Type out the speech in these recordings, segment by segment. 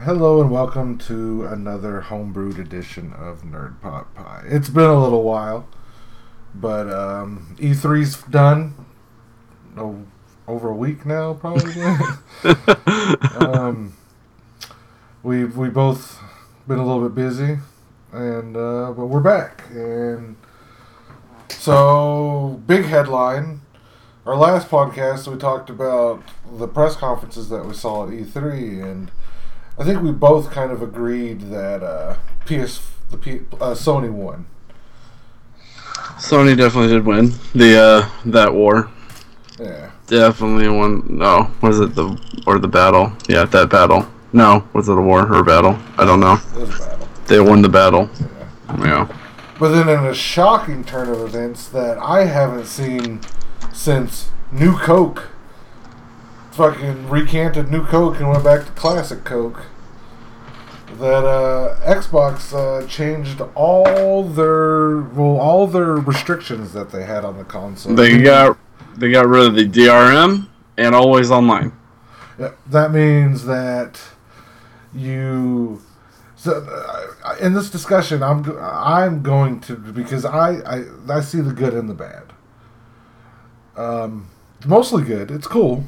Hello and welcome to another homebrewed edition of Nerd Pot Pie. It's been a little while, but um, E3's done. Oh, over a week now, probably. um, we we both been a little bit busy, and uh, but we're back. And so, big headline. Our last podcast, we talked about the press conferences that we saw at E3, and I think we both kind of agreed that uh, PS the P, uh, Sony won. Sony definitely did win the uh, that war. Yeah, Definitely won. No, was it the or the battle? Yeah, that battle. No, was it a war or a battle? I don't know. it was a battle. They won the battle. Yeah. Yeah. But then in a shocking turn of events that I haven't seen since New Coke fucking recanted New Coke and went back to classic Coke. That uh, Xbox uh, changed all their well all their restrictions that they had on the console. They got they got rid of the DRM and always online. Yeah, that means that you. So uh, in this discussion, I'm I'm going to because I, I I see the good and the bad. Um, mostly good. It's cool,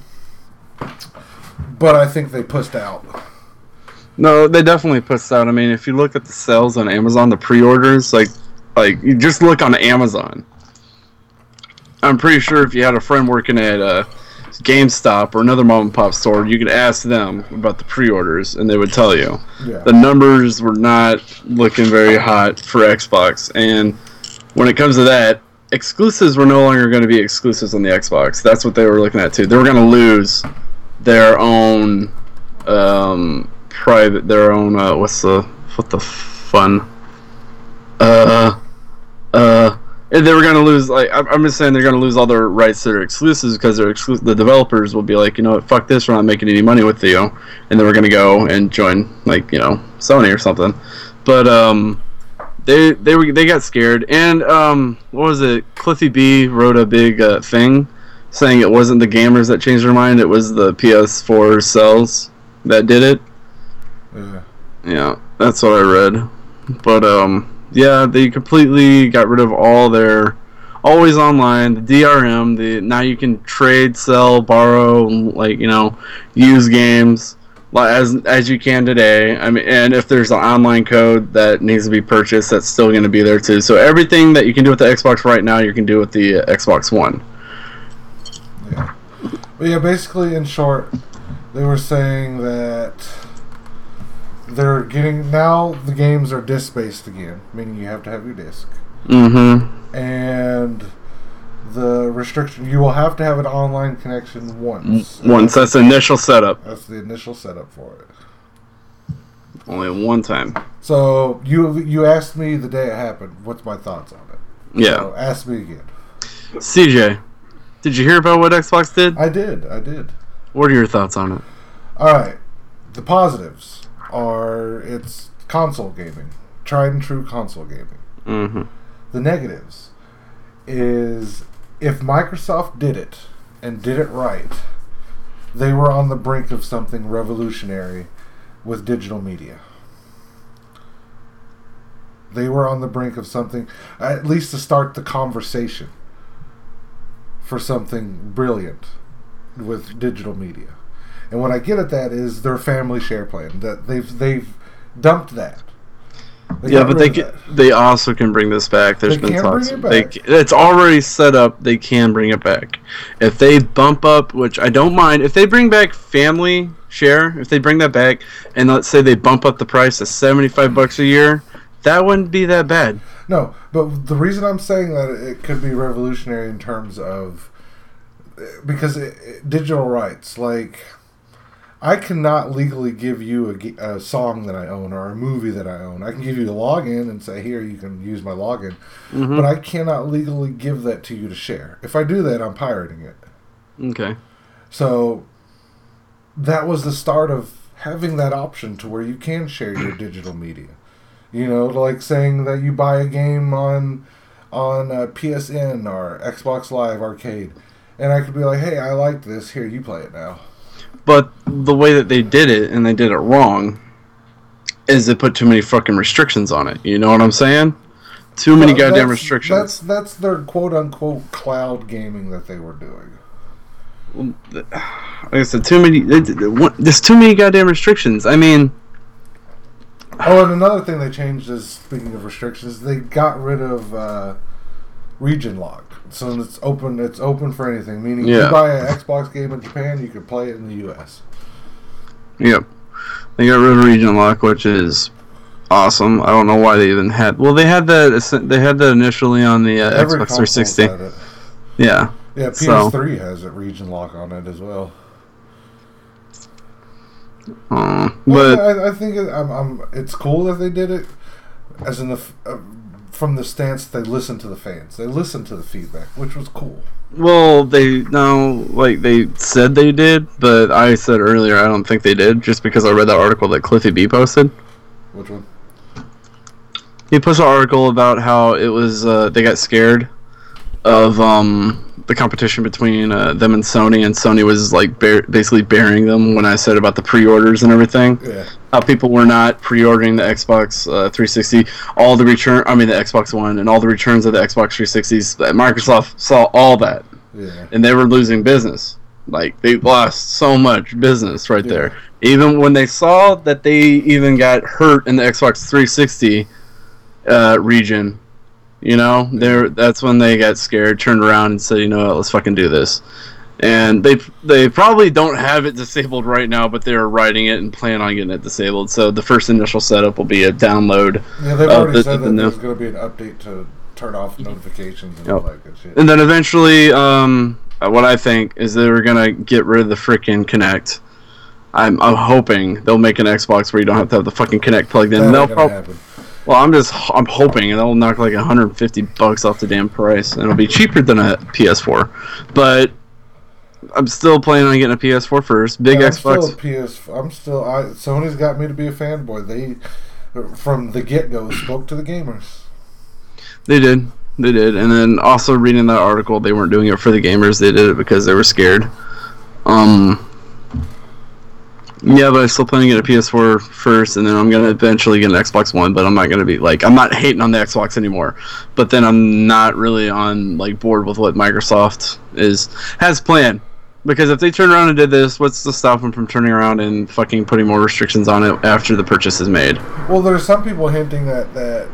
but I think they pushed out. No, they definitely pushed out. I mean, if you look at the sales on Amazon, the pre-orders, like, like you just look on Amazon. I'm pretty sure if you had a friend working at uh, GameStop or another mom and pop store, you could ask them about the pre-orders, and they would tell you Yeah, the numbers were not looking very hot for Xbox. And when it comes to that, exclusives were no longer going to be exclusives on the Xbox. That's what they were looking at too. They were going to lose their own um, private, their own uh, what's the what the fun, uh, They were going to lose. Like I'm I'm just saying, they're going to lose all their rights to their exclusives because they're exclu- the developers will be like, you know what, fuck this, we're not making any money with you, and then we're going to go and join like you know Sony or something. But um, they they were they got scared, and um, what was it? Cliffy B wrote a big uh, thing saying it wasn't the gamers that changed their mind; it was the PS4 cells that did it. yeah. Yeah, that's what I read. But um, yeah, they completely got rid of all their always online, the DRM. The now you can trade, sell, borrow, like you know, use games as as you can today. I mean, and if there's an online code that needs to be purchased, that's still going to be there too. So everything that you can do with the Xbox right now, you can do with the uh, Xbox One. Yeah. But yeah, basically, in short, they were saying that they're getting now the games are disc based again, meaning you have to have your disc, Mm-hmm. and the restriction you will have to have an online connection once. Once that's the initial setup, That's the initial setup for it. only one time. So you you asked me the day it happened. What's my thoughts on it? Yeah. So ask me again. CJ, did you hear about what Xbox did? I did. I did. What are your thoughts on it? All right. The positives are it's console gaming, tried and true console gaming. Mm-hmm. The negatives is if Microsoft did it and did it right, they were on the brink of something revolutionary with digital media. They were on the brink of something, at least to start the conversation for something brilliant with digital media. And what I get at that is their family share plan. That they've they've dumped that. They Yeah, but they can, they also can bring this back. There's They been talks. it They, it's already set up. They can bring it back if they bump up, which I don't mind. If they bring back family share, if they bring that back, and let's say they bump up the price to seventy five bucks a year, that wouldn't be that bad. No, but the reason I'm saying that it could be revolutionary in terms of because it, it- digital rights, like I cannot legally give you a, a song that I own or a movie that I own. I can give you the login and say, here, you can use my login. Mm-hmm. But I cannot legally give that to you to share. If I do that, I'm pirating it. Okay. So that was the start of having that option to where you can share your digital media. You know, like saying that you buy a game on on uh, PSN or Xbox Live Arcade, and I could be like, "Hey, I like this. Here, you play it now." But the way that they did it, and they did it wrong, is they put too many fucking restrictions on it. You know what I'm saying? Too many goddamn that's- restrictions. That's that's their quote unquote cloud gaming that they were doing. like I said, too many. it- it- what- There's too many goddamn restrictions. I mean, Oh, and another thing they changed is speaking of restrictions, they got rid of uh, region lock. So it's open. It's open for anything. Meaning, Yeah. you buy an Xbox game in Japan, you can play it in the U.S. yep. They got rid of region lock, which is awesome. I don't know why they even had. Well, they had that. They had that initially on the uh, Every Xbox 360. Yeah. Yeah, PS3 has a region lock on it as well. Uh, Well, I, I think it, I'm, I'm, it's cool that they did it, as in the uh, from the stance they listened to the fans. They listened to the feedback, which was cool. well, they no like they said they did, but I said earlier I don't think they did, just because I read that article that Cliffy B posted. Which one? He posted an article about how it was uh, they got scared of um, the competition between uh, them and Sony, and Sony was like bear- basically burying them when I said about the pre-orders and everything. Yeah. How people were not pre-ordering the Xbox uh, 360, all the return, I mean the Xbox One, and all the returns of the Xbox 360s. That Microsoft saw all that, Yeah. and they were losing business. Like they lost so much business right Yeah. there. Even when they saw that they even got hurt in the Xbox 360 uh, region, you know, there that's when they got scared, turned around, and said, you know what, let's fucking do this. And they they probably don't have it disabled right now, but they're writing it and plan on getting it disabled. So the first initial setup will be a download, Yeah, they've already this said that the there's going to be an update to turn off notifications and Yep. all that good shit. and then eventually, um, what I think is they're gonna get rid of the freaking Kinect. I'm, I'm hoping they'll make an Xbox where you don't have to have the fucking Kinect plugged in. That They'll ain't gonna prob- happen. Well, I'm just I'm hoping and they'll knock like 150 bucks off the damn price, and it'll be cheaper than a PS4. But I'm still planning on getting a PS4 first. Big Yeah, I'm Xbox. Still a PS. I'm still. I, Sony's got me to be a fanboy. They, from the get go, spoke to the gamers. They did, they did, and then also reading that article, they weren't doing it for the gamers. They did it because they were scared. Um. Yeah, but I still plan to get a PS4 first, and then I'm gonna eventually get an Xbox One. But I'm not gonna be like I'm not hating on the Xbox anymore. But then I'm not really on like board with what Microsoft is has planned. Because if they turn around and did this, what's to stop them from turning around and fucking putting more restrictions on it after the purchase is made? Well, there's some people hinting that that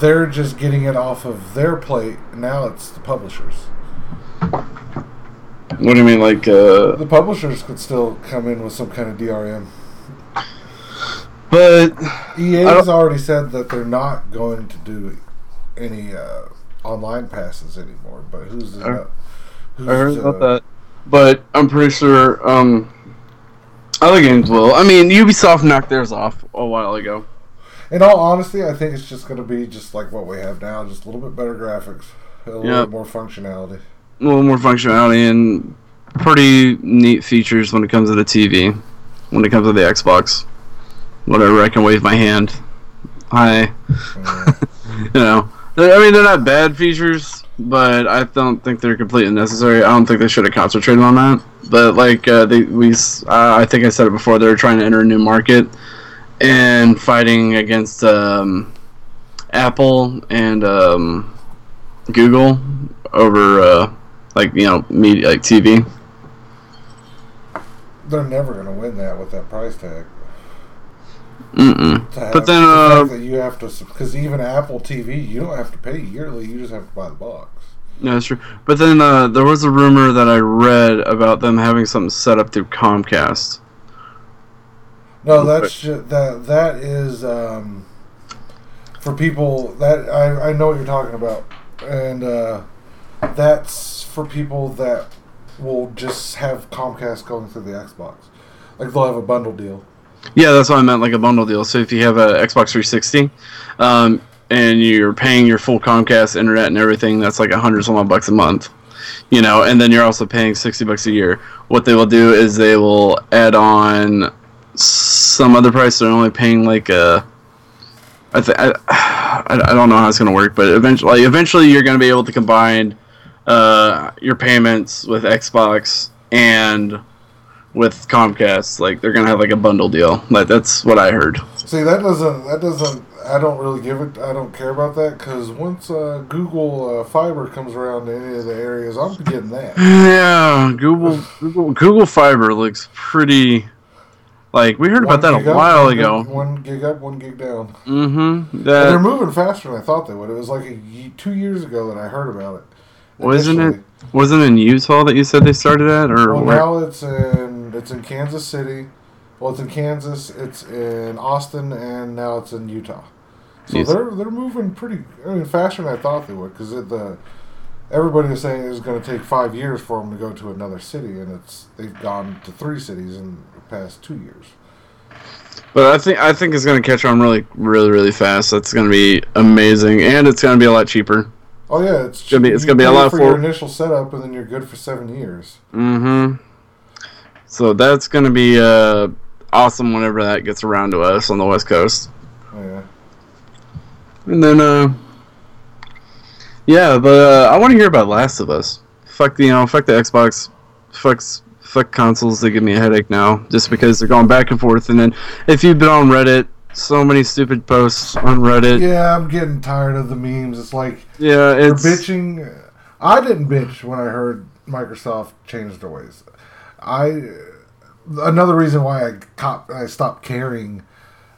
they're just getting it off of their plate. Now it's the publishers. What do you mean, like? uh... The publishers could still come in with some kind of DRM. But EA has already said that they're not going to do any uh, online passes anymore. But who's the, I- who's I heard uh, about that, but I'm pretty sure um, other games will. I mean, Ubisoft knocked theirs off a while ago. In all honesty, I think it's just going to be just like what we have now, just a little bit better graphics, a little Yeah. bit more functionality. A little more functionality and pretty neat features when it comes to the TV. When it comes to the Xbox, whatever, I can wave my hand. Hi, you know. I mean, they're not bad features, but I don't think they're completely necessary. I don't think they should have concentrated on that. But like uh, they, we, uh, I think I said it before. They're trying to enter a new market and fighting against um, Apple and um, Google over uh, like you know media like TV. they're never going to win that with that price tag. Mm-mm. But then, the uh, you have to, because even Apple TV, you don't have to pay yearly. You just have to buy the box. Yeah, that's true. But then uh, there was a rumor that I read about them having something set up through Comcast. No, that's ju- that that is um, for people that I, I know what you're talking about, and uh, that's for people that will just have Comcast going through the Xbox. Like they'll have a bundle deal. Yeah, that's what I meant, like a bundle deal. So if you have a Xbox 360, um, and you're paying your full Comcast internet and everything, that's like a hundred some odd bucks a month. You know, and then you're also paying sixty bucks a year. What they will do is they will add on some other price. They're only paying like a. I, th- I, I don't know how it's gonna work, but eventually, like, eventually, you're gonna be able to combine uh, your payments with Xbox and with Comcast. Like they're gonna have like a bundle deal. Like that's what I heard. See, that doesn't. That doesn't. I don't really give it. I don't care about that because once uh, Google uh, Fiber comes around to any of the areas, I'm getting that. Yeah, Google Google Google Fiber looks pretty. Like we heard about that a up, while one gig- ago. One gig up, one gig down. Mm-hmm. And they're moving faster than I thought they would. It was like a, two years ago that I heard about it. wasn't it. Wasn't it in Utah that you said they started at, or Well, now it's in it's in Kansas City. Well, it's in Kansas. It's in Austin, and now it's in Utah. So Yes. they're they're moving pretty. I mean, faster than I thought they would because the everybody was saying it was going to take five years for them to go to another city, and it's they've gone to three cities in the past two years. But I think I think it's gonna catch on really, really, really fast. That's gonna be amazing, and it's gonna be a lot cheaper. Oh yeah, it's Gonna be- it's gonna be a lot for your initial setup, and then you're good for seven years. Mm-hmm. So that's gonna be uh awesome whenever that gets around to us on the West Coast. Oh, yeah. And then, uh, yeah, but uh, I want to hear about Last of Us. Fuck the, you know, fuck the Xbox, fucks, fuck consoles. They give me a headache now, just because they're going back and forth. And then, if you've been on Reddit, so many stupid posts on Reddit. Yeah, I'm getting tired of the memes. It's like yeah it's bitching. I didn't bitch when I heard Microsoft changed their ways. I another reason why I cop, I stopped caring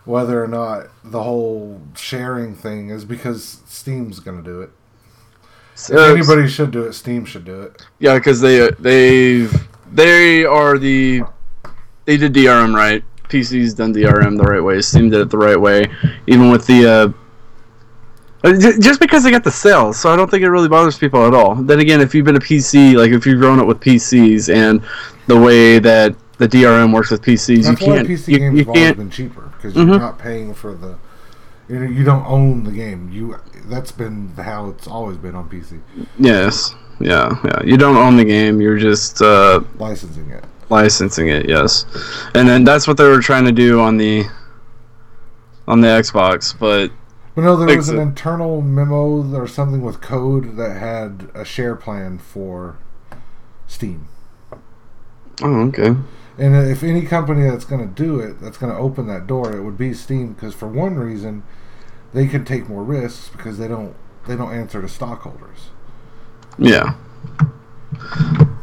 whether or not the whole sharing thing is because Steam's going to do it. If uh, anybody should do it, Steam should do it. yeah, because they they they are the they did DRM right. PC's done DRM the right way. Steam did it the right way, even with the. Uh, just because they got the sales, so I don't think it really bothers people at all. Then again, if you've been a PC, like if you've grown up with PCs and the way that the DRM works with PCs, That's you can't, Why PC you, games you have always can't, been cheaper because Mhm. you're not paying for the. You know, you don't own the game. You that's been how it's always been on PC, yes, yeah, yeah. You don't own the game. You're just uh, licensing it. licensing it. Yes, and then that's what they were trying to do on the on the Xbox, but But no, there was an internal memo or something with code that had a share plan for Steam. oh, okay. And if any company that's going to do it, that's going to open that door, it would be Steam because for one reason, they can take more risks because they don't they don't answer to stockholders. Yeah.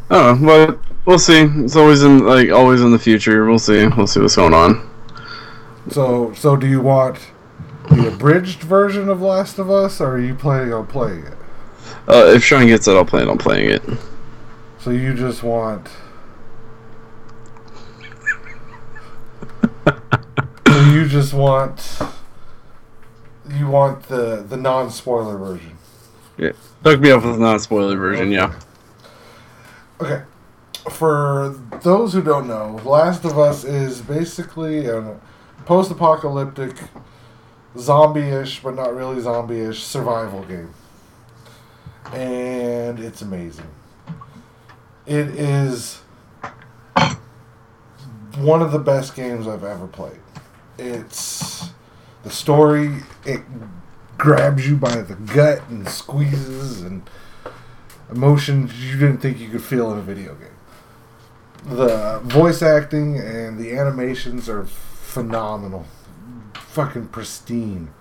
Oh, well, we'll see. It's always in like always in the future. We'll see. We'll see what's going on. So so do you want the abridged version of Last of Us, or are you planning on playing it? Uh, if Sean gets it, I'll plan on playing it. So you just want. so you just want. You want the the non spoiler version. Yeah, hook me up with a non-spoiler version. Yeah. Okay. For those who don't know, Last of Us is basically a post apocalyptic, zombie ish, but not really zombie ish survival game. And it's amazing. It is one of the best games I've ever played. It's the story, it grabs you by the gut and squeezes and emotions you didn't think you could feel in a video game. The voice acting and the animations are phenomenal. Fucking pristine.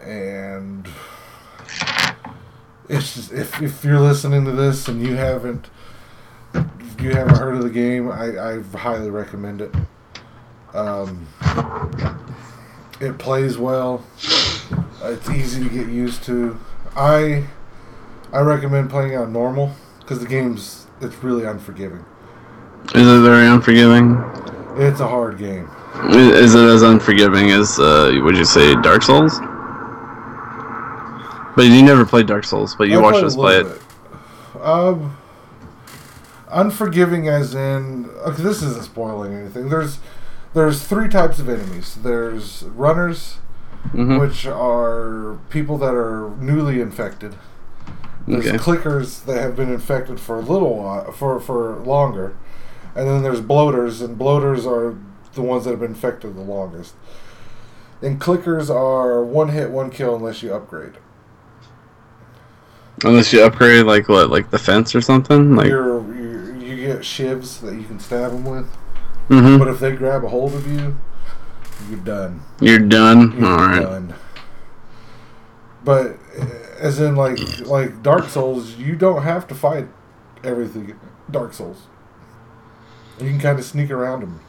And it's just if, if you're listening to this and you haven't you haven't heard of the game, I, I highly recommend it. Um, it plays well. It's easy to get used to. I I recommend playing on normal because the game's it's really unforgiving. Is it very unforgiving? It's a hard game. Is it as unforgiving as uh, would you say Dark Souls? But you never played Dark Souls, but you I watched us play it. bit. Um, unforgiving as in okay, this isn't spoiling anything. There's there's three types of enemies. There's runners, Mhm. which are people that are newly infected. There's Okay. clickers that have been infected for a little while, for for longer, and then there's bloaters, and bloaters are the ones that have been infected the longest. And clickers are one hit, one kill unless you upgrade. Unless you upgrade like what, like the fence or something. Like, You're, you you get shivs that you can stab them with, hmm but if they grab a hold of you, you're done. you're done. You're All right. done. But as in like like Dark Souls, you don't have to fight everything. Dark Souls. You can kind of sneak around them.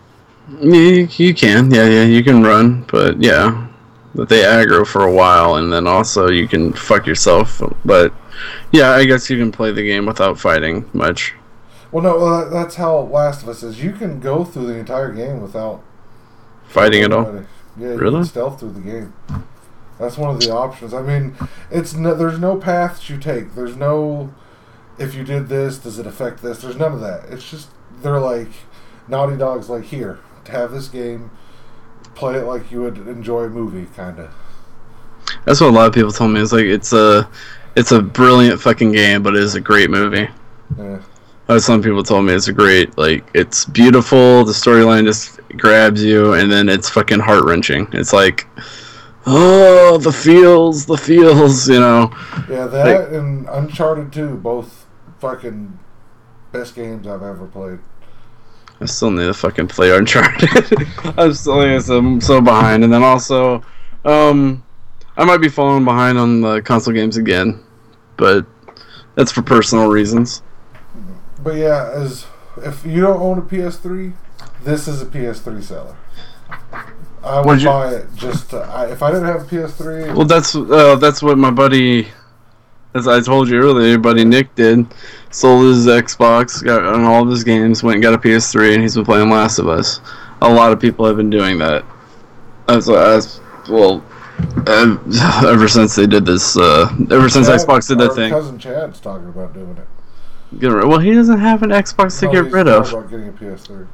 You, you can, yeah, yeah, you can run, but yeah, but they aggro for a while, and then also you can fuck yourself. But yeah, I guess you can play the game without fighting much. Well, no, that's how Last of Us is. You can go through the entire game without Fighting at all. Yeah, you Really? can stealth through the game. That's one of the options. I mean, it's no, there's no paths you take. There's no if you did this, does it affect this? There's none of that. It's just they're like Naughty Dog's like here have this game, play it like you would enjoy a movie, kind of. That's what a lot of people told me. It's like it's a, it's a brilliant fucking game, but it is a great movie. Yeah. Uh, some people told me it's a great, like it's beautiful. The storyline just grabs you, and then it's fucking heart wrenching. It's like, oh, the feels, the feels, you know. Yeah, that and Uncharted 2, both fucking best games I've ever played. I still need to fucking play Uncharted. I'm still like, I'm so behind, and then also, um, I might be falling behind on the console games again, but that's for personal reasons. But yeah, as if you don't own a PS3, this is a PS3 seller. I Would you- buy it just to, I, if I didn't have a PS3. Well, that's uh, that's what my buddy, as I told you earlier, buddy Nick did. Sold his Xbox, got on all of his games, went and got a PS3, and he's been playing Last of Us. A lot of people have been doing that. As, as well, ever since they did this, uh, ever since Chad- Xbox did that thing. Cousin Chad's talking about doing it. Get rid- well, he doesn't have an Xbox to get rid of. About getting a PS3.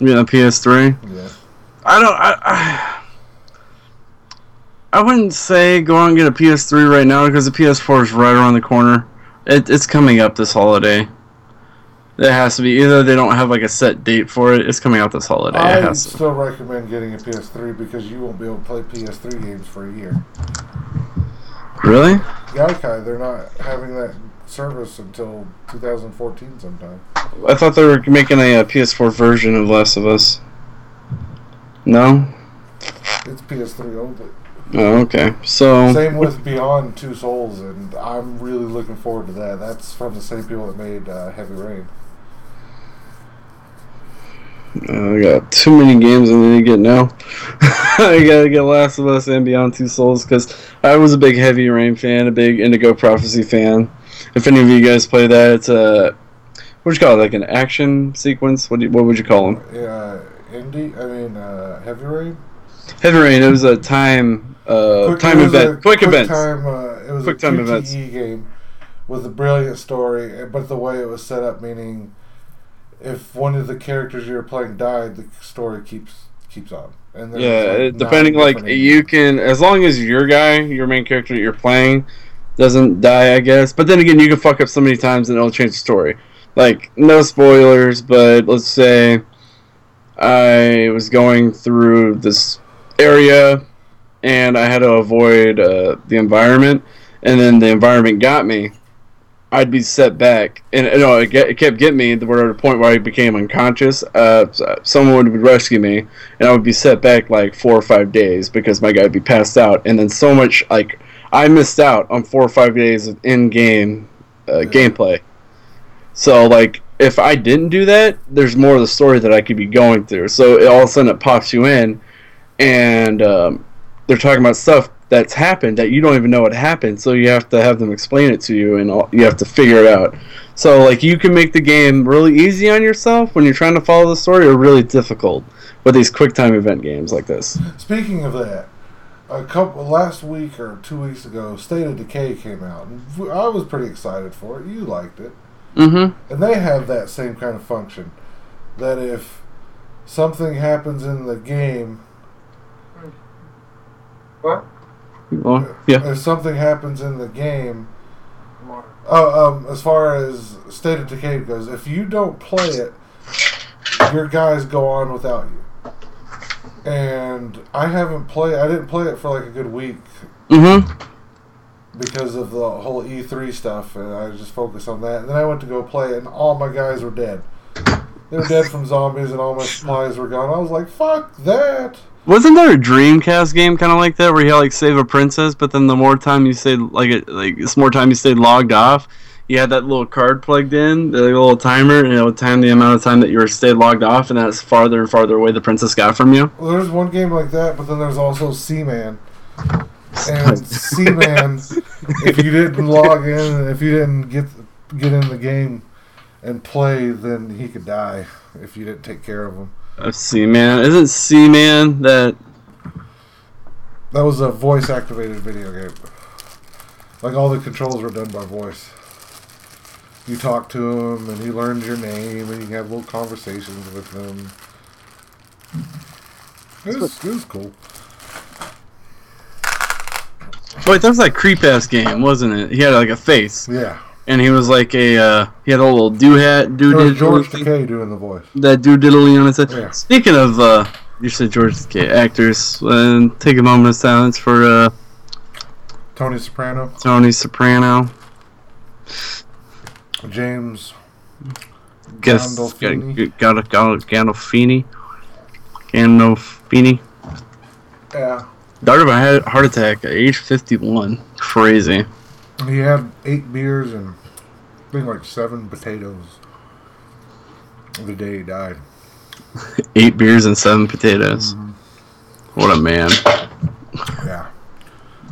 Yeah, PS3. Yeah. I don't. I, I, I wouldn't say go out and get a PS3 right now because the PS4 is right around the corner. It, it's coming up this holiday. It has to be either they don't have like a set date for it. It's coming out this holiday. I still recommend getting a PS3 because you won't be able to play PS3 games for a year. Really? Gaikai, they're not having that service until 2014 sometime. I thought they were making a, uh PS4 version of Last of Us. No. It's PS3 only. Oh, okay. So Same with Beyond Two Souls, and I'm really looking forward to that. That's from the same people that made uh, Heavy Rain. Uh, I got too many games I need to get now. I gotta get Last of Us and Beyond Two Souls because I was a big Heavy Rain fan, a big Indigo Prophecy fan. If any of you guys play that, it's a what would you call it? Like an action sequence? What do you, what would you call them? Yeah, Indie. I mean, uh, Heavy Rain. Heavy Rain. It was a time uh, Quick- time event, a quick, events. Time, uh, it was Quick a time 2TE events. game with a brilliant story, eh, but the way it was set up, meaning if one of the characters you're playing died, the story keeps keeps on. And Yeah, like, it- depending like you can as long as your guy, your main character that you're playing, doesn't die, I guess. But then again, you can fuck up so many times and it'll change the story. Like no spoilers, but let's say I was going through this area and I had to avoid uh, the environment, and then the environment got me. I'd be set back, and you know, it, get, it kept getting me. Were a point where I became unconscious. Uh, someone would rescue me, and I would be set back like four or five days because my guy would be passed out, and then so much like I missed out on four or five days of in-game uh, gameplay. So like if I didn't do that, there's more of the story that I could be going through. So it, all of a sudden it pops you in, and um, they're talking about stuff that's happened that you don't even know what happened. So you have to have them explain it to you, and all, you have to figure it out. So like you can make the game really easy on yourself when you're trying to follow the story, or really difficult with these quick time event games like this. Speaking of that, a couple last week or two weeks ago, State of Decay came out, and I was pretty excited for it. You liked it, Mm-hmm. and they have that same kind of function. That if something happens in the game, What? Well, yeah. if something happens in the game, oh, um, as far as State of Decay goes, if you don't play it, your guys go on without you. and I haven't played. I didn't play it for like a good week Mm-hmm. because of the whole E3 stuff, and I just focused on that. And then I went to go play it, and all my guys were dead. They were dead from zombies, and all my supplies were gone. I was like, "Fuck that!" Wasn't there a Dreamcast game kind of like that where you had like save a princess, but then the more time you stayed like it like it's more time you stayed logged off, you had that little card plugged in, the little timer, and it would time the amount of time that you were stayed logged off, and that's farther and farther away the princess got from you. Well, there's one game like that, but then there's also Seaman. And Seaman, if you didn't log in, if you didn't get get in the game and play, then he could die if you didn't take care of him. Uh, Seaman, isn't Seaman that? That was a voice activated video game. Like all the controls were done by voice. You talk to him, and he learns your name, and you have little conversations with him. It was, it was cool. Wait, that was that creep ass game, wasn't it? He had like a face, Yeah. And he was like a uh, he had a little do hat, do George Takei doing the voice. that do diddly on his head. Yeah. Speaking of, uh, you said George Takei actors, uh, take a moment of silence for uh, Tony Soprano, Tony Soprano. James Guess Gandolfini. got got got Gandolfini. Gandolfini. Yeah. Died of a heart- heart attack at age 51. Crazy. He had eight beers and I think like seven potatoes the day he died. Eight beers and seven potatoes. What a man. Yeah.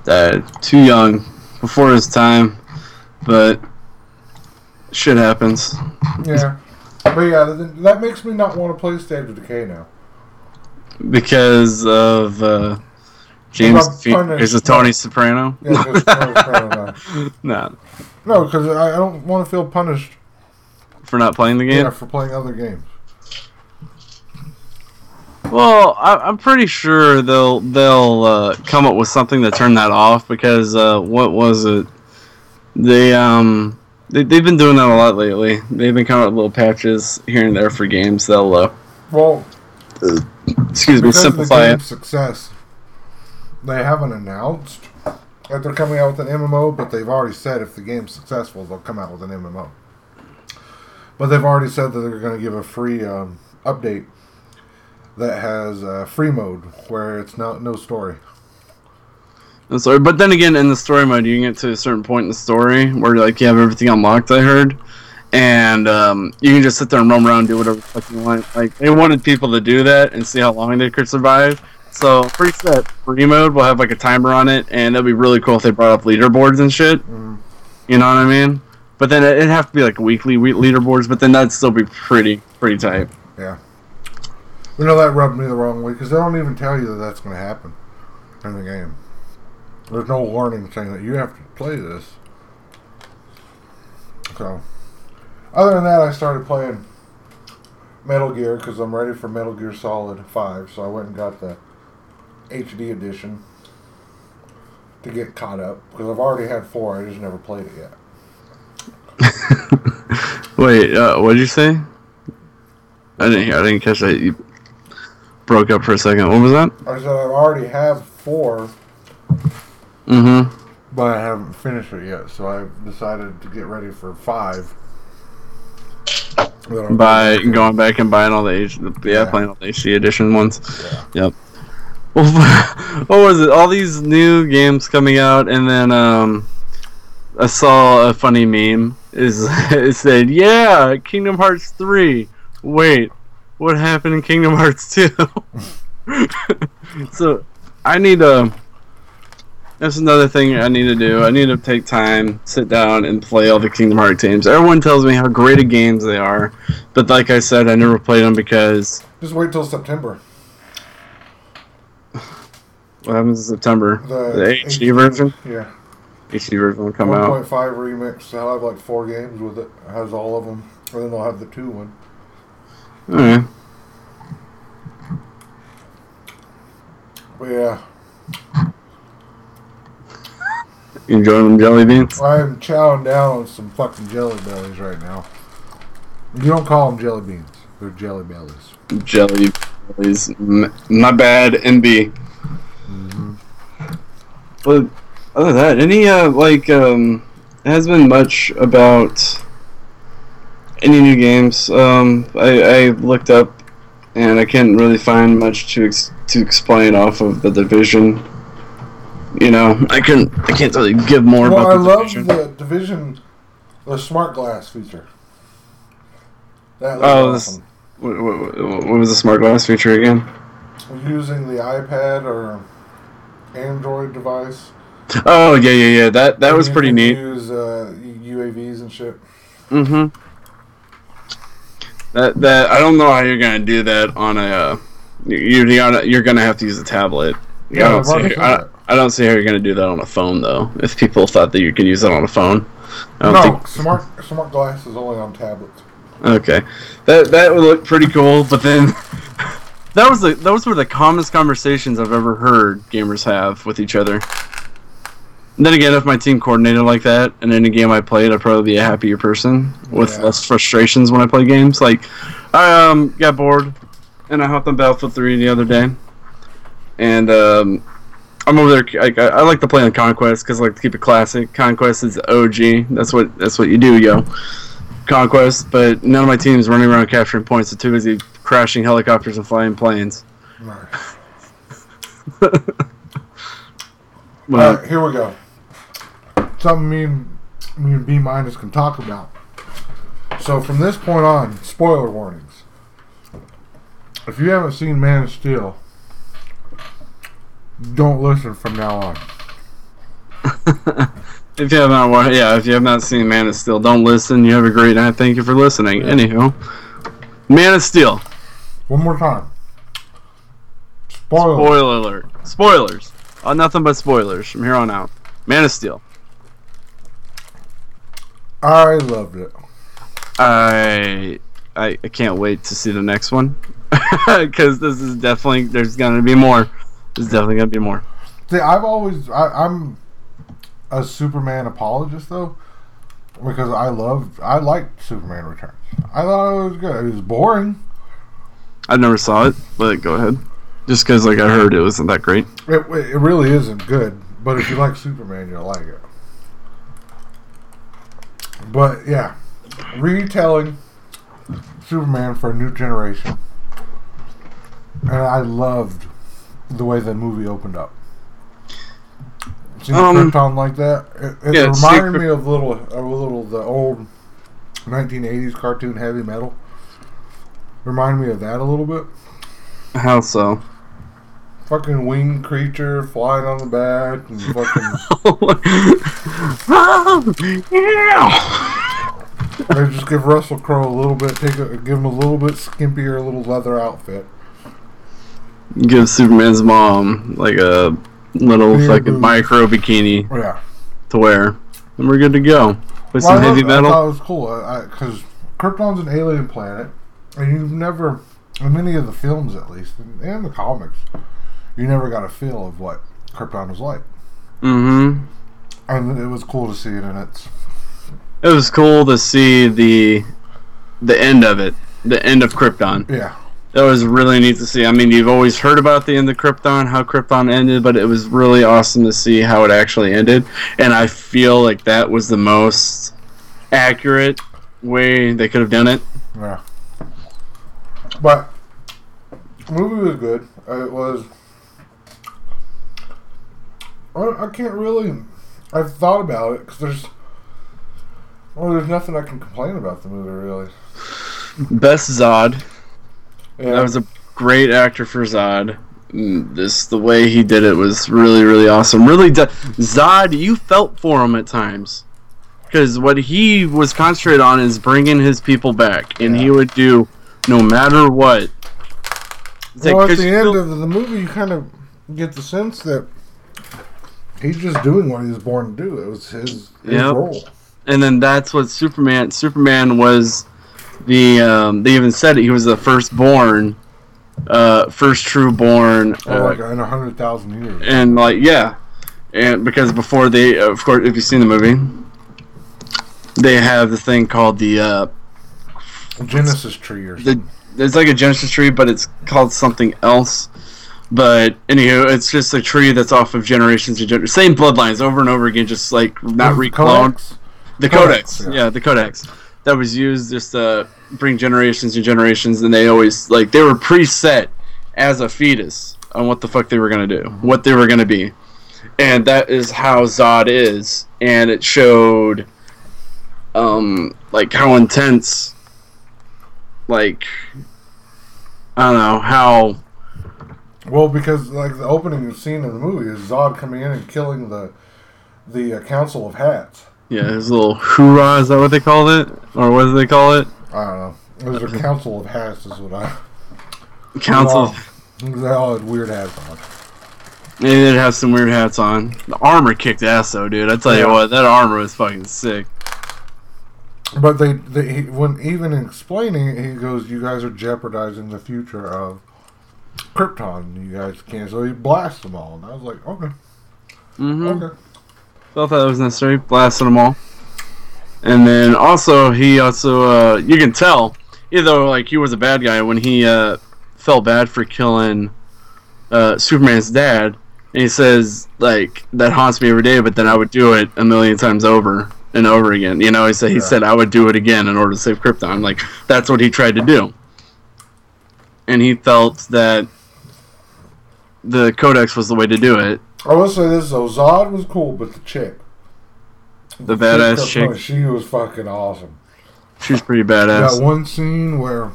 Died too young, before his time, but shit happens. Yeah. But yeah, that makes me not want to play State of Decay now. Because of uh, James. Fe- is it Tony Soprano? Yeah, Tony Soprano no, No, because I, I don't want to feel punished for not playing the game. yeah, for playing other games. Well, I, I'm pretty sure they'll they'll uh, come up with something to turn that off because uh, what was it? They um they they've been doing that a lot lately. They've been coming up with little patches here and there for games. They'll uh, Well, excuse me of the simplify game's it. success, they haven't announced that they're coming out with an MMO, but they've already said if the game's successful, they'll come out with an MMO. But they've already said that they're going to give a free um, update that has uh, free mode where it's no no story. I'm sorry, but then again, in the story mode, you get to a certain point in the story where like you have everything unlocked. I heard. And um, you can just sit there and roam around and do whatever the fuck you want. Like they wanted people to do that and see how long they could survive. So pretty sure that free mode will have like a timer on it, and that'd be really cool if they brought up leaderboards and shit. Mm. You know what I mean? But then it'd have to be like weekly we- leaderboards, but then that'd still be pretty pretty tight. Yeah. You know that rubbed me the wrong way because they don't even tell you that that's going to happen in the game. There's no warning saying that you have to play this. So, other than that, I started playing Metal Gear because I'm ready for Metal Gear Solid 5. So I went and got the HD edition to get caught up because I've already had four. I just never played it yet. Wait, uh, what did you say? I didn't hear. I didn't catch that. You broke up for a second. What was that? I said I already have four, Mm-hmm. but I haven't finished it yet. So I decided to get ready for five. By going back and buying all the H, yeah, Yeah. playing all the HD edition ones. Yeah. Yep. what was it? All these new games coming out, and then um, I saw a funny meme. Is it said, "Yeah, Kingdom Hearts three. Wait, what happened in Kingdom Hearts two? so, I need to. That's another thing I need to do. I need to take time, sit down, and play all the Kingdom Hearts games. Everyone tells me how great of games they are, but like I said, I never played them because Just wait till September. What happens in September? The, The, HD version. Yeah. HD version will come out. 1.5 remix. They'll have like four games with it. it. Has all of them. And then they'll have the two one. Alright. But yeah, You enjoying them jelly beans? I'm chowing down on some fucking jelly bellies right now. You don't call them jelly beans. They're jelly bellies. Jelly He's My bad. NB. But other than that, any uh like um, it has been much about any new games. Um, I, I looked up and I can't really find much to ex- to explain off of the division. You know, I couldn't. I can't really give more Well, I the love division. the division, the smart glass feature. That Oh, this- awesome. What, what, what was the smart glass feature again? Using the iPad or Android device. Oh yeah, yeah, yeah. That that and was pretty neat. Use uh, UAVs and shit. Mm-hmm. That that I don't know how you're gonna do that on a. Uh, you you're gonna you're gonna have to use a tablet. Yeah, I don't see. already I. I don't see how you're gonna do that on a phone though. If people thought that you could use it on a phone, No, think. smart smart glass is only on tablets. Okay, that that would look pretty cool. But then, that was the those were the calmest conversations I've ever heard gamers have with each other. And then again, if my team coordinated like that, in any game I played, I'd probably be a happier person with Yeah. less frustrations when I play games. Like, I um got bored, and I hopped on Battlefield 3 the other day, and um. I'm over there. Like, I, I like to play on Conquest because I like to keep it classic. Conquest is OG. That's what that's what you do, yo. Conquest, but none of my teams running around capturing points. They're too busy crashing helicopters and flying planes. Nice. Well, All right, here we go. Something me and me and B minus can talk about. So from this point on, spoiler warnings. If you haven't seen Man of Steel, don't listen from now on. if you have not, yeah, if you have not seen Man of Steel, don't listen. You have a great night. Thank you for listening. Anywho, Man of Steel. One more time. Spoiler. Spoiler alert. Spoilers. Uh, nothing but spoilers from here on out. Man of Steel. I loved it. I I, I can't wait to see the next one because this is definitely there's gonna be more. There's definitely gonna be more. See, I've always I, I'm a Superman apologist though, because I loved I liked Superman Returns. I thought it was good. It was boring. I never saw it, but go ahead. Just because like I heard it wasn't that great. It, it really isn't good, but if you like Superman, you'll like it. But yeah, retelling Superman for a new generation, and I loved the way the movie opened up. See Um, Krypton like that? It, it yeah, reminded me of little, of a little the old 1980s cartoon Heavy Metal. Reminded me of that a little bit. How so? Fucking winged creature flying on the back and fucking. Oh. yeah. They just give Russell Crowe a little bit, take a, give him a little bit skimpier little leather outfit. Give Superman's mom like a little Yeah, fucking micro bikini Yeah, to wear, and we're good to go. With Well, some heavy it. I metal. thought it was cool because Krypton's an alien planet, and you've never, in many of the films at least, and, and the comics, you never got a feel of what Krypton was like, Mm-hmm. and it was cool to see it in its. It was cool to see the the end of it, the end of Krypton. Yeah, That was really neat to see. I mean, you've always heard about the end of Krypton, how Krypton ended, but it was really awesome to see how it actually ended. And I feel like that was the most accurate way they could have done it. yeah. But the movie was good. Uh, It was. I, I can't really. I've thought about it because there's. Well, there's nothing I can complain about the movie really. Best Zod. Yeah, That was a great actor for Zod. Mm, This the way he did it was really really awesome. Really, d- Zod, you felt for him at times because what he was concentrated on is bringing his people back, and he would do no matter what. It's like, well, at 'cause the end feel- of the movie, you kind of get the sense that he's just doing what he was born to do. It was his, his Yep. role. and then that's what Superman. Superman was the. Um, they even said it. He was the firstborn, uh, first true born. Oh, uh, like in a hundred thousand years. and like yeah, and because before they, of course, if you've seen the movie, they have the thing called the uh, Genesis tree or the it's like a Genesis tree, but it's called something else. But anywho, it's just a tree that's off of generations and generations. Same bloodlines over and over again, just like not recloned. The Codex, codex, yeah. yeah. the codex that was used just to bring generations and generations, and they always like they were preset as a fetus on what the fuck they were gonna do, what they were gonna be, and that is how Zod is, and it showed, um, like how intense, like, I don't know how. Well, because like the opening scene of the movie is Zod coming in and killing the the uh, Council of Hats. Yeah, his little hoorah, is that what they called it? Or what do they call it? I don't know. It was a Council of Hats, is what I. Council. They all had weird hats on. They did have some weird hats on. The armor kicked ass though, dude. I tell you what, that armor was fucking sick. But they, they he, when even explaining it, he goes, "You guys are jeopardizing the future of Krypton. You guys can't." So he blasts them all, and I was like, "Okay, Mm-hmm. okay." Felt that was necessary, blasting them all. And then also he also uh, you can tell either like he was a bad guy when he uh, felt bad for killing uh, Superman's dad, and he says like that haunts me every day, but then I would do it a million times over and over again. You know, he said he Yeah. said I would do it again in order to save Krypton. I'm like that's what he tried to do, and he felt that the Codex was the way to do it. I will say this though: Zod was cool, but the chick, The badass Krypton, chick, she was fucking awesome. she's pretty badass. That one scene where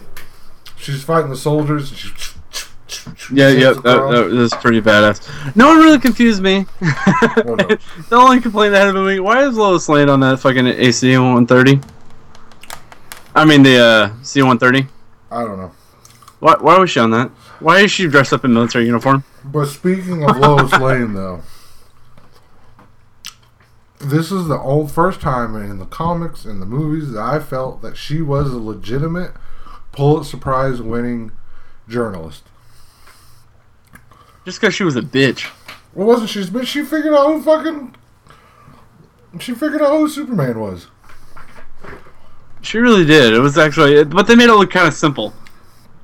she's fighting the soldiers, and she. Yeah, yeah, that, that was pretty badass. No one really confused me. no. the only complaint I had about me, why is Lois Lane on that fucking AC 130? I mean the uh, C 130. I don't know. Why, why was she on that? Why is she dressed up in military uniform? But speaking of Lois Lane, though, this is the old first time in the comics and the movies that I felt that she was a legitimate Pulitzer Prize winning journalist. Just because she was a bitch. Well, wasn't she? But she figured out who fucking. She figured out who Superman was. She really did. It was actually, but they made it look kind of simple.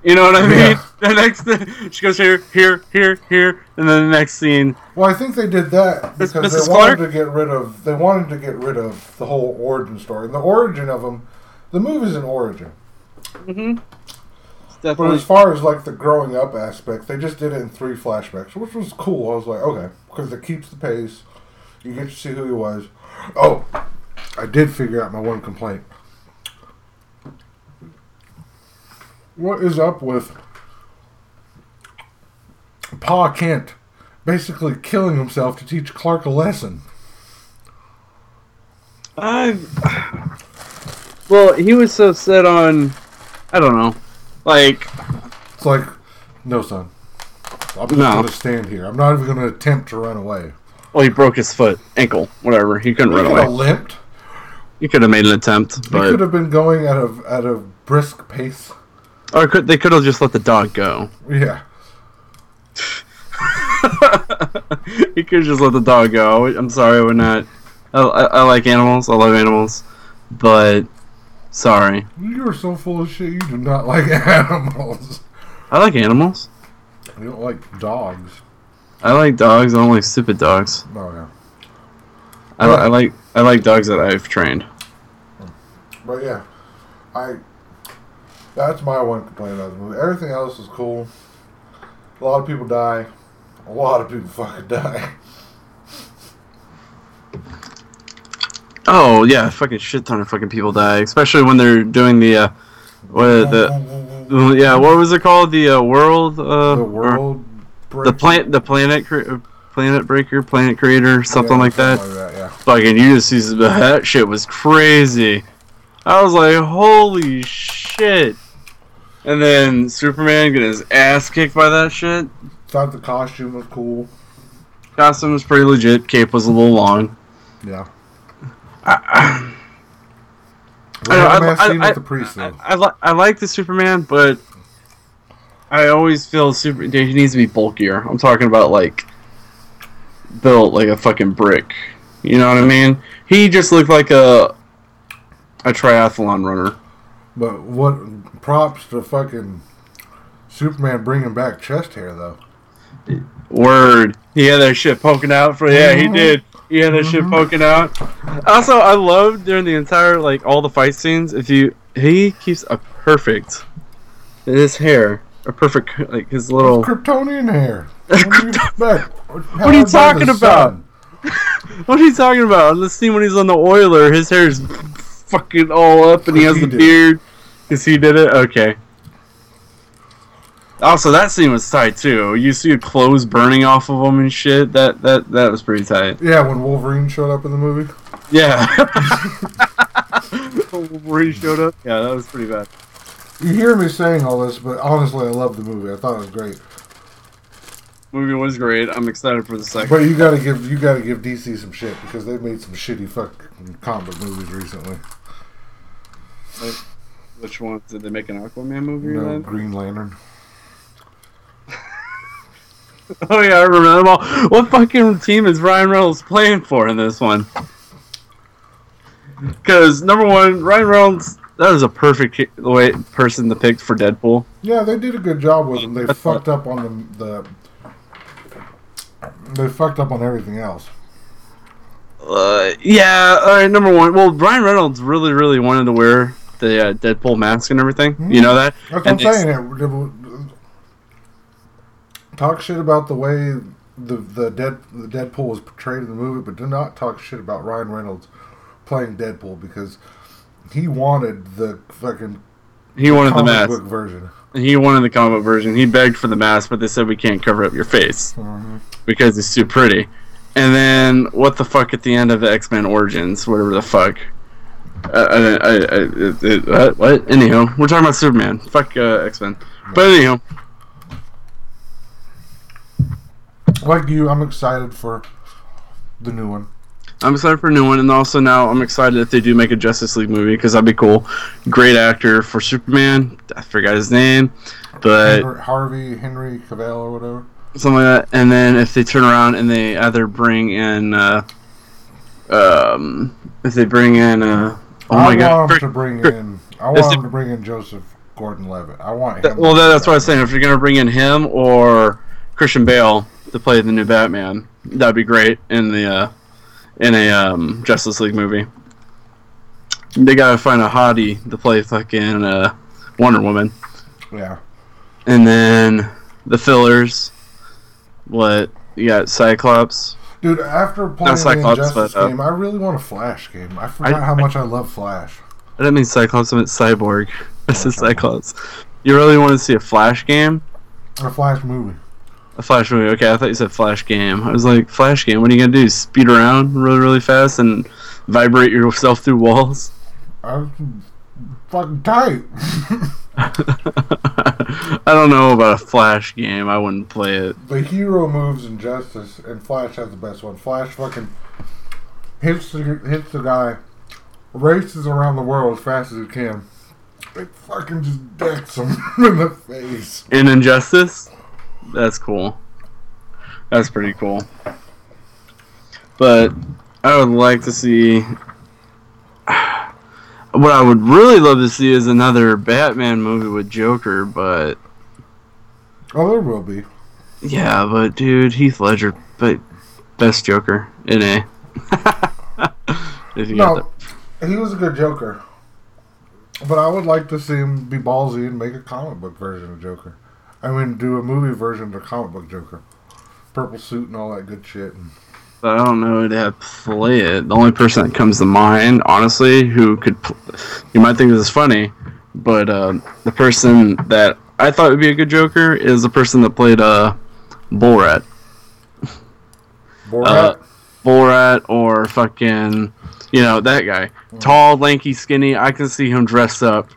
You know what I mean? Yeah. The next, she goes here, here, here, here, and then the next scene. Well, I think they did that because Mrs. they wanted Clark? to get rid of. They wanted to get rid of the whole origin story. And the origin of them, the movie's an origin. Mm-hmm. But as far as like the growing up aspect, they just did it in three flashbacks, which was cool. I was like, okay, because it keeps the pace. You get to see who he was. Oh, I did figure out my one complaint. What is up with Pa Kent basically killing himself to teach Clark a lesson? I. Well, he was so set on. I don't know. Like, It's like, no, son. I'm just No. going to stand here. I'm not even going to attempt to run away. well, he broke his foot, ankle, whatever. He couldn't He run away. limped. He could have made an attempt, He could have been going at a at a brisk pace. or could they could have just let the dog go? Yeah. he could have just let the dog go. I'm sorry, we're not. I, I, I like animals. I love animals, but sorry, You are so full of shit. You do not like animals. I like animals. You don't like dogs. I like dogs. I don't like stupid dogs. Oh yeah. I, I like I like dogs that I've trained. But yeah, I. That's my one complaint about the movie. Everything else is cool. A lot of people die. A lot of people fucking die. Oh yeah, fucking shit ton of fucking people die, especially when they're doing the uh, what the yeah what was it called the uh, world uh the or world. the plant the planet cre- uh, planet breaker planet creator something Yeah, like that. Like that. Yeah. Fucking Ulysses, that shit was crazy. I was like, holy shit. And then Superman getting his ass kicked by that shit. Thought the costume was cool. Costume was pretty legit. Cape was a little long. Yeah. I, I- I- I- the priest though. I, li- I like the Superman, but I always feel super. He needs to be bulkier. I'm talking about like built like a fucking brick. You know what I mean? He just looked like a a triathlon runner. But what props to fucking Superman bringing back chest hair though. Word. He had that shit poking out for yeah, he Mhm. did. Had that shit Mhm. poking out. Also, I love during the entire like all the fight scenes. If you he keeps a perfect his hair a perfect like his little. Kryptonian hair. What do? What are you talking about? What are you talking about? On the scene when he's on the oiler, his hair's fucking all up, and he has He the did it. beard. Cause he did it. Okay. Also, that scene was tight too. You see clothes burning off of him and shit. That that that was pretty tight. Yeah, when Wolverine showed up in the movie. Yeah. Where he showed up. Yeah, that was pretty bad. You hear me saying all this, but honestly, I love the movie. I thought it was great. Movie was great. I'm excited for the second. But you gotta give you gotta give DC some shit because they made some shitty fucking comic movies recently. Which one did they make an Aquaman movie? No, then? Green Lantern. Oh yeah, I remember them all. What fucking team is Ryan Reynolds playing for in this one? Because number one, Ryan Reynolds, that was a perfect way person to pick for Deadpool. Yeah, they did a good job with them. They fucked up on the, the they fucked up on everything else. Uh, yeah, all right. Number one, well, Ryan Reynolds really, really wanted to wear the uh, Deadpool mask and everything. You know that? That's what I'm saying. It- talk shit about the way the the dead the Deadpool was portrayed in the movie, but do not talk shit about Ryan Reynolds playing Deadpool because he wanted the fucking He wanted the comic mask. book version. He wanted the comic book version. He begged for the mask, but they said we can't cover up your face because it's too pretty. And then what the fuck at the end of the X Men Origins, whatever the fuck. Uh, I, I, I, it, it, what? What? Anyhow, we're talking about Superman. Fuck uh, X Men. But anyhow, Like you, I'm excited for the new one. I'm excited for a new one, and also now I'm excited if they do make a Justice League movie because that'd be cool. Great actor for Superman. I forgot his name, but Henry, Harvey Henry Cavill or whatever. something like that. And then if they turn around and they either bring in, uh, um, if they bring in, uh, oh I my god, want him Chris- to bring in. I want them to bring in Joseph Gordon-Levitt. I want That- him. well, that, be that's what I was saying. If you're gonna bring in him or Christian Bale to play the new Batman, that'd be great in the uh, in a um, Justice League movie. They gotta find a hottie to play fucking uh, Wonder Woman, Yeah. and then the fillers. What you got? Cyclops. Dude, after playing the Cyclops, Injustice but, uh, game, I really want a Flash game. I forgot I- how much I love Flash. I didn't mean Cyclops. I meant Cyborg. I said Cyclops. You really want to see a Flash game? A Flash movie. A Flash movie. Okay, I thought you said Flash game. I was like, Flash game. What are you gonna do? Speed around really, really fast and vibrate yourself through walls? I'm fucking tight. I don't know about a Flash game. I wouldn't play it. the hero moves in Justice, and Flash has the best one. Flash fucking hits the, hits the guy, races around the world as fast as he can. It fucking just decks him in the face. In Injustice, that's cool. That's pretty cool. But I would like to see. What I would really love to see is another Batman movie with Joker, but Oh, there will be. Yeah, but dude, Heath Ledger, but best Joker in a. if you got No, he was a good Joker. But I would like to see him be ballsy and make a comic book version of Joker. I mean, do a movie version of the comic book Joker. Purple suit and all that good shit. And but I don't know who to play it. The only person that comes to mind, honestly, who could, pl- you might think this is funny, but um, the person that I thought would be a good Joker is the person that played uh, Borat. Borat. Uh, Borat or fucking, you know, that guy. Tall, lanky, skinny. I can see him dressed up,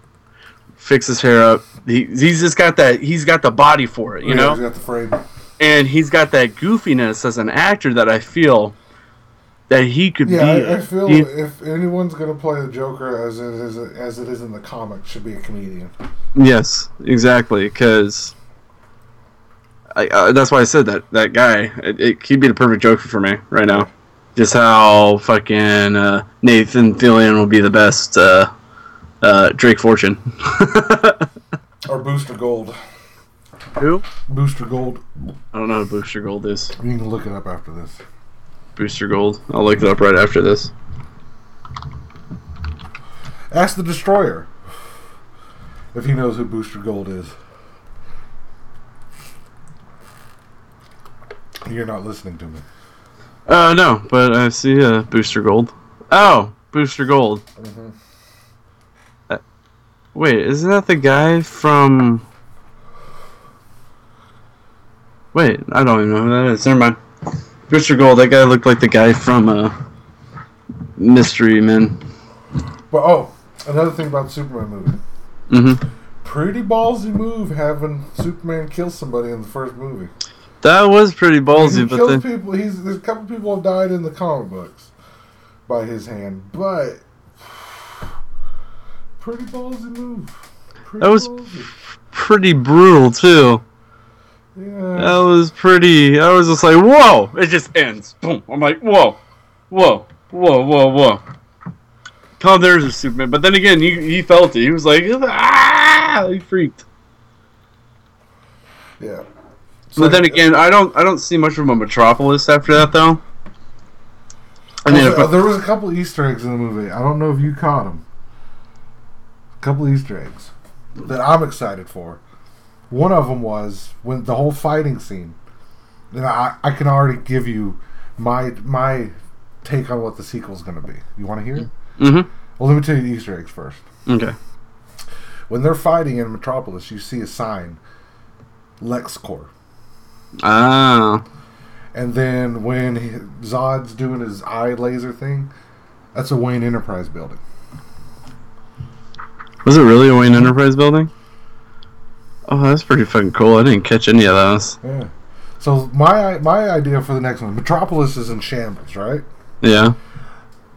fix his hair up. He, he's just got that. He's got the body for it, you Yeah, know. he's got the frame. and he's got that goofiness as an actor that I feel that he could Yeah, be. I, I feel he- if anyone's gonna play the Joker as it is as it is in the comic, should be a comedian. yes, exactly, because uh, that's why I said that that guy. It, it, he'd be the perfect Joker for me right now. Just how fucking uh, Nathan Fillion will be the best uh, uh, Drake Fortune. Or Booster Gold. Who? Booster Gold. I don't know who Booster Gold is. You can look it up after this. Booster Gold. I'll look it up right after this. Ask the Destroyer if he knows who Booster Gold is. You're not listening to me. Uh, no, but I see uh, Booster Gold. Oh, Booster Gold. Mhm. Wait, isn't that the guy from? Wait, I don't even know who that is. Never mind. Booster Gold. That guy looked like the guy from uh, Mystery Men. But oh, another thing about the Superman movie. Mm-hmm. Pretty ballsy move having Superman kill somebody in the first movie. That was pretty he ballsy, but kills then people. He's there's a couple people have died in the comic books by his hand, but pretty ballsy move. Pretty That was- ballsy. pretty brutal too. yeah. That was pretty. I was just like, whoa! It just ends. Boom. I'm like, whoa, whoa, whoa, whoa, whoa. Oh, there's a Superman. But then again, he, he felt it. He was like, ah! He freaked. yeah. But then again, I don't I don't see much from a Metropolis after that though. I mean, Also, if, there was a couple Easter eggs in the movie. I don't know if you caught them. Couple Easter eggs that I'm excited for. One of them was when the whole fighting scene. And I, I can already give you my my take on what the sequel's going to be. You want to hear? mm-hmm. Well, let me tell you the Easter eggs first. Okay. When they're fighting in Metropolis, you see a sign, LexCorp. Ah. And then when he, Zod's doing his eye laser thing, that's a Wayne Enterprise building. Was it really a Wayne Enterprise building? Oh, that's pretty fucking cool. I didn't catch any of those. Yeah. So my my idea for the next one, Metropolis is in shambles, right? Yeah.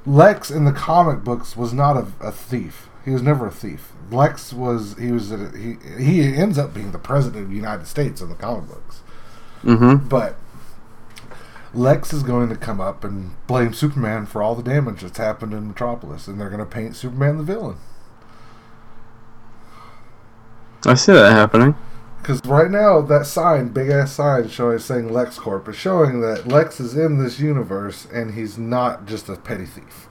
Lex in the comic books was not a, a thief. He was never a thief. Lex was he was a, he he ends up being the president of the United States in the comic books. Mm-hmm. But Lex is going to come up and blame Superman for all the damage that's happened in Metropolis, and they're going to paint Superman the villain. I see that happening. Because right now, that sign, big ass sign showing saying LexCorp, is showing that Lex is in this universe and he's not just a petty thief.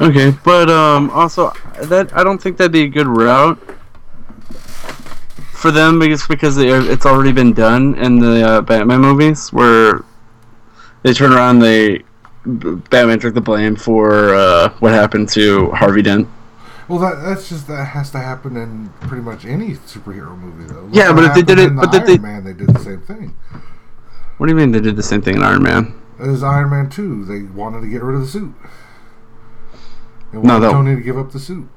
Okay, but um, also that I don't think that'd be a good route for them because because they, it's already been done in the uh, Batman movies where they turn around and they Batman took the blame for uh, what happened to Harvey Dent. Well, that that's just that has to happen in pretty much any superhero movie, though. Look Yeah, but if they did it- the but did Iron they- Man, they did the same thing. What do you mean they did the same thing in Iron Man? As Iron Man Two, they wanted to get rid of the suit. No, they No, wanted that- Tony to give up the suit.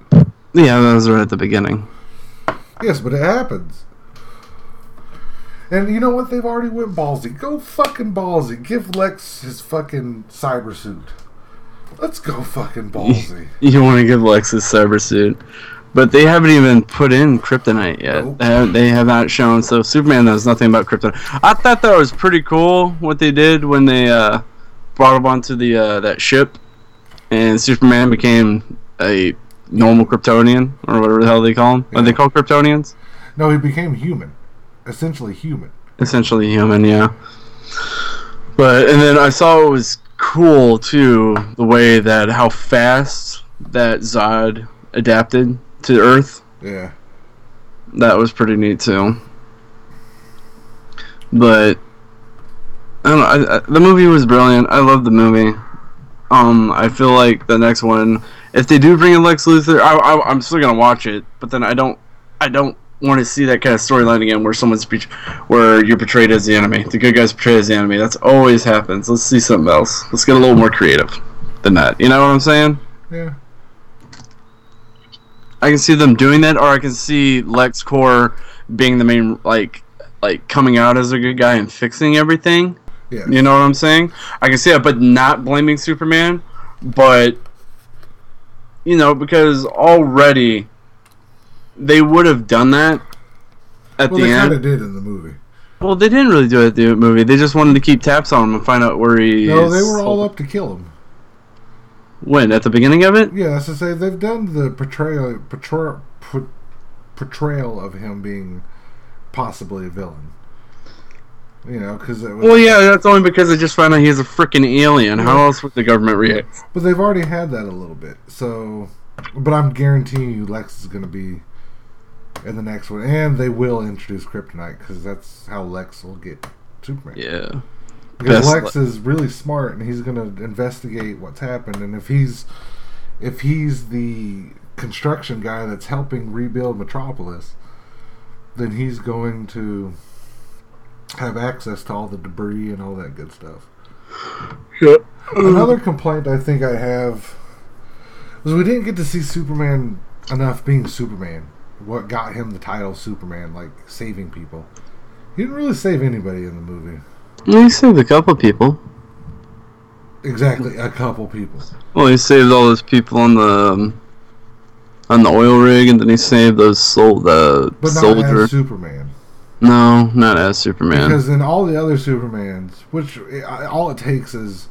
Yeah, that was right at the beginning. Yes, but it happens. And you know what? They've already went ballsy. Go fucking ballsy. Give Lex his fucking cyber suit. Let's go fucking ballsy. You want to give Lex his cyber suit, but they haven't even put in kryptonite yet. Nope. They, have, they have not shown. So Superman knows nothing about kryptonite. I thought that was pretty cool what they did when they uh, brought him onto the uh, that ship, and Superman became a normal Kryptonian or whatever the hell they call them. Are they Yeah. called Kryptonians? no, he became human. Essentially human. essentially human, yeah. But and then I saw it was cool too the way that how fast that Zod adapted to Earth. Yeah. That was pretty neat too. But I don't know. I, I, the movie was brilliant. I love the movie. Um, I feel like the next one, if they do bring in Lex Luthor, I, I, I'm still gonna watch it. But then I don't, I don't want to see that kind of storyline again, where someone's, bet- where you're portrayed as the enemy. The good guy's portrayed as the enemy. That's always happens. Let's see something else. Let's get a little more creative than that. You know what I'm saying? Yeah. I can see them doing that, or I can see LexCorp being the main, like, like coming out as a good guy and fixing everything. Yeah. You know what I'm saying? I can see that, but not blaming Superman. But you know, because already they would have done that at Well, the they kind end. of did in the movie. Well, they didn't really do it at the movie. They just wanted to keep tabs on him and find out where he. No, they were all up to kill him. When at the beginning of it? Yeah, that's to say they've done the portrayal portrayal, portrayal of him being possibly a villain. You know, because Well, yeah, that's only because they just found out he's a freaking alien. How else would the government react? But they've already had that a little bit. So, but I'm guaranteeing you Lex is going to be in the next one. And they will introduce Kryptonite because that's how Lex will get Superman. Yeah. Because Best Lex is really smart and he's going to investigate what's happened. And if he's if he's the construction guy that's helping rebuild Metropolis, then he's going to have access to all the debris and all that good stuff. Yep. Another complaint I think I have was we didn't get to see Superman enough being Superman. What got him the title Superman, like saving people. He didn't really save anybody in the movie. He saved a couple people. Exactly, a couple people. Well, he saved all those people on the um, on the oil rig, and then he saved those sol- the But not soldier. as Superman. no, not as Superman. Because in all the other Supermans, which all it takes is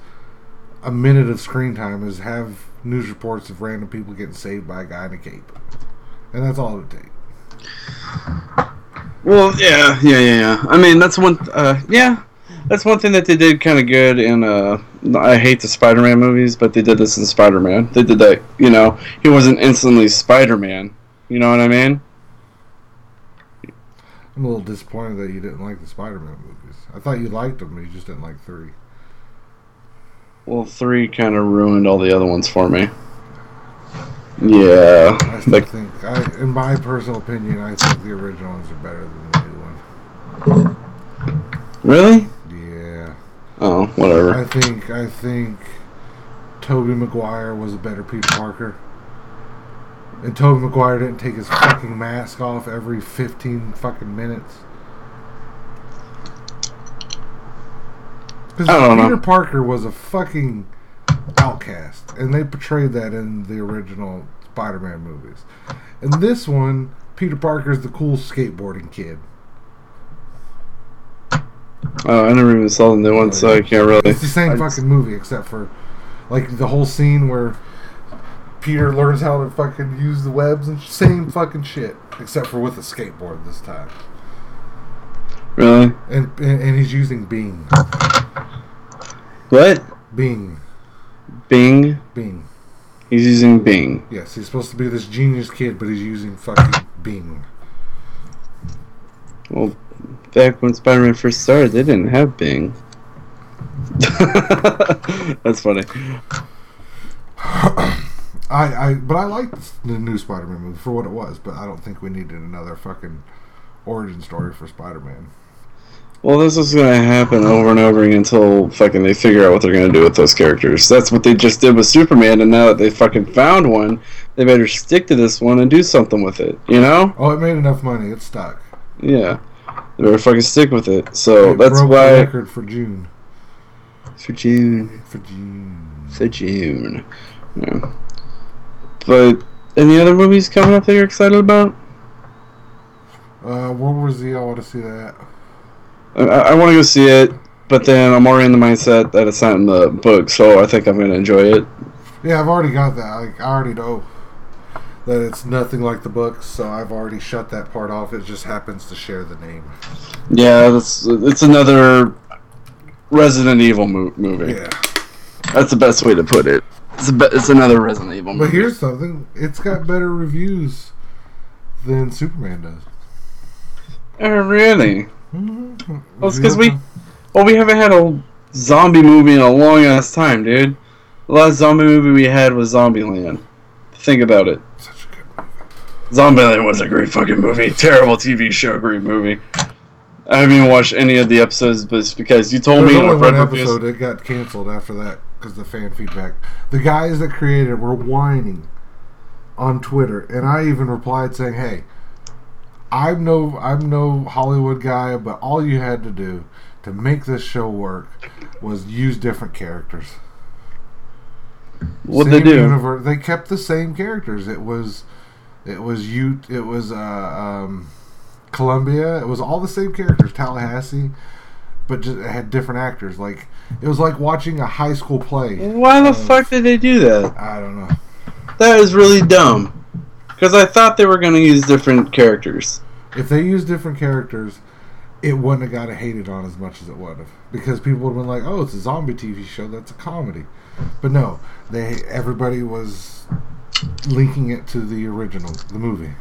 a minute of screen time, is have news reports of random people getting saved by a guy in a cape. And that's all it would take. Well, yeah, yeah, yeah, yeah. I mean, that's one. Uh, yeah, that's one thing that they did kind of good in. Uh, I hate the Spider-Man movies, but they did this in Spider-Man. They did that. You know, he wasn't instantly Spider-Man. You know what I mean? I'm a little disappointed that you didn't like the Spider-Man movies. I thought you liked them, but you just didn't like three. Well, three kind of ruined all the other ones for me. Yeah, I still like think, I, in my personal opinion, I think the original ones are better than the new one. really? Yeah, Oh, whatever. I think I think Tobey Maguire was a better Peter Parker. And Tobey Maguire didn't take his fucking mask off every 15 fucking minutes. Because don't know. Peter Parker was a fucking outcast, and they portrayed that in the original Spider-Man movies. In this one, Peter Parker is the cool skateboarding kid. Oh, I never even saw the new one, so I can't really. It's the same I just- fucking movie, except for like the whole scene where Peter learns how to fucking use the webs and same fucking shit, except for with a skateboard this time, Really? and and, and he's using Bing, What? Bing, Bing. Bing. He's using Bing. Yes, he's supposed to be this genius kid, but he's using fucking Bing. Well, back when Spider-Man first started, they didn't have Bing. That's funny. I, I, but I liked the new Spider-Man movie for what it was, but I don't think we needed another fucking origin story for Spider-Man. Well, this is gonna happen over and over again until fucking they figure out what they're gonna do with those characters. That's what they just did with Superman, and now that they fucking found one, they better stick to this one and do something with it. You know? Oh, it made enough money. It's stuck. Yeah. They better fucking stick with it. So It that's broke the why record for June. for June. For June. For June. Yeah. But any other movies coming up that you're excited about? Uh, World War Z. I want to see that. I, I want to go see it, but then I'm already in the mindset that it's not in the book, so I think I'm gonna enjoy it. Yeah, I've already got that. Like, I already know that it's nothing like the book, so I've already shut that part off. It just happens to share the name. Yeah, that's it's another Resident Evil mo- movie. Yeah. That's the best way to put it. It's be- it's another Resident Evil movie. But here's something. It's got better reviews than Superman does. oh, really? Mm-hmm. Well, it's 'cause we- Well, we haven't had a zombie movie in a long ass time, dude. The last zombie movie we had was Zombieland. Think about it. Such a good movie. Zombieland was a great fucking movie. Terrible TV show, great movie. I haven't even watched any of the episodes, but it's because you told There's me in only one episode that got canceled after that because the fan feedback. The guys that created it were whining on Twitter, and I even replied saying, "Hey, I'm no I'm no Hollywood guy, but all you had to do to make this show work was use different characters." What'd they do? universe- they kept the same characters. It was, it was you. It was uh, um, Columbus. It was all the same characters. Tallahassee, but just it had different actors. Like it was like watching a high school play. Why the Uh, fuck did they do that? I don't know. That is really dumb. Because I thought they were going to use different characters. If they used different characters, it wouldn't have got a hated on as much as it would have because people would have been like, "Oh, it's a zombie TV show. That's a comedy." But no, they everybody was linking it to the original, the movie.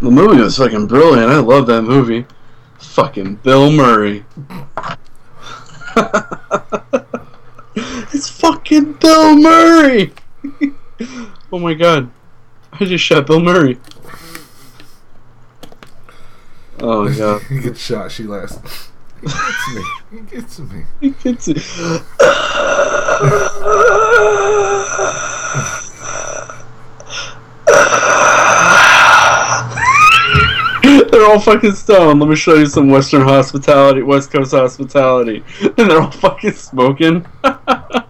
The movie was fucking brilliant. I love that movie. Fucking Bill Murray. it's fucking Bill Murray. oh my god. I just shot Bill Murray. Oh god. he gets shot. She laughs. He gets me. He gets me. He gets it. They're all fucking stoned. Let me show you some Western hospitality, West Coast hospitality. And they're all fucking smoking. oh,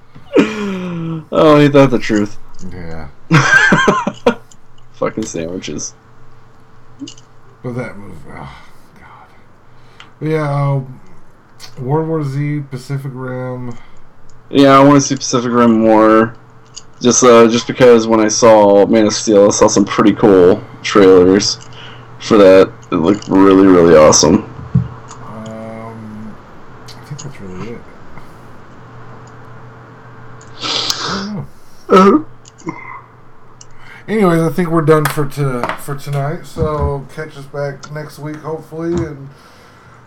he thought the truth. Yeah, fucking sandwiches. but that movie. Oh God. But yeah, uh, World War Z, Pacific Rim. Yeah, I want to see Pacific Rim more. Just, uh, just because when I saw Man of Steel, I saw some pretty cool trailers for that. It looked really, really awesome. Um, I think that's really it. I don't know. Anyways, I think we're done for to, for tonight. So catch us back next week, hopefully, and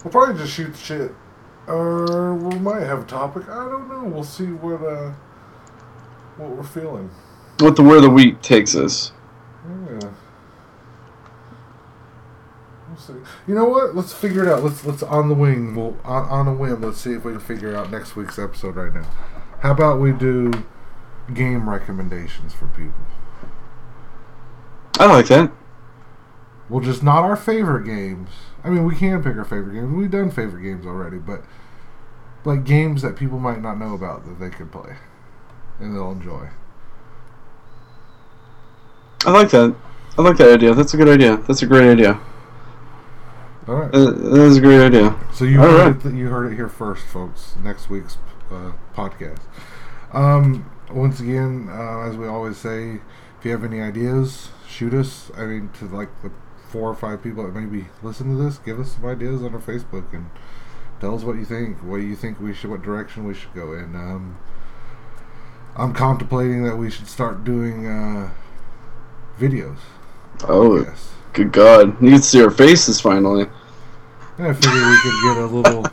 we'll probably just shoot the shit. Or we might have a topic. I don't know. We'll see what uh what we're feeling. What the where the week takes us. Yeah. We'll see. You know what? Let's figure it out. Let's let's on the wing. We'll on, on a whim. Let's see if we can figure out next week's episode right now. How about we do game recommendations for people? I like that. Well, just not our favorite games. I mean, we can pick our favorite games. We've done favorite games already, but like games that people might not know about that they could play and they'll enjoy. I like that. I like that idea. That's a good idea. That's a great idea. All right. Uh, That is a great idea. So you All heard right. it, you heard it here first, folks. Next week's uh, podcast. Um, once again, uh, as we always say, if you have any ideas, shoot us. I mean, to like the four or five people that maybe listen to this, give us some ideas on our Facebook and tell us what you think. What you think we should, what direction we should go in. Um, I'm contemplating that we should start doing uh, videos. Oh, Yes. good God! You can see our faces finally. I figured we could get a little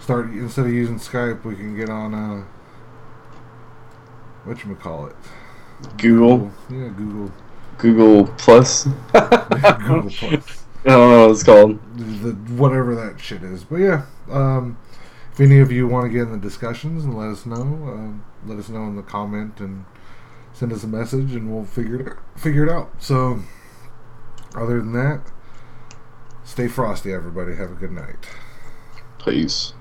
start instead of using Skype, we can get on uh what you call it? Google, Yeah, Google. Google Plus. Google Plus. I don't know what it's called. The, whatever that shit is. But yeah, um, if any of you want to get in the discussions and let us know, um, let us know in the comment and send us a message, and we'll figure it figure it out. So, other than that, stay frosty, everybody. Have a good night. Peace.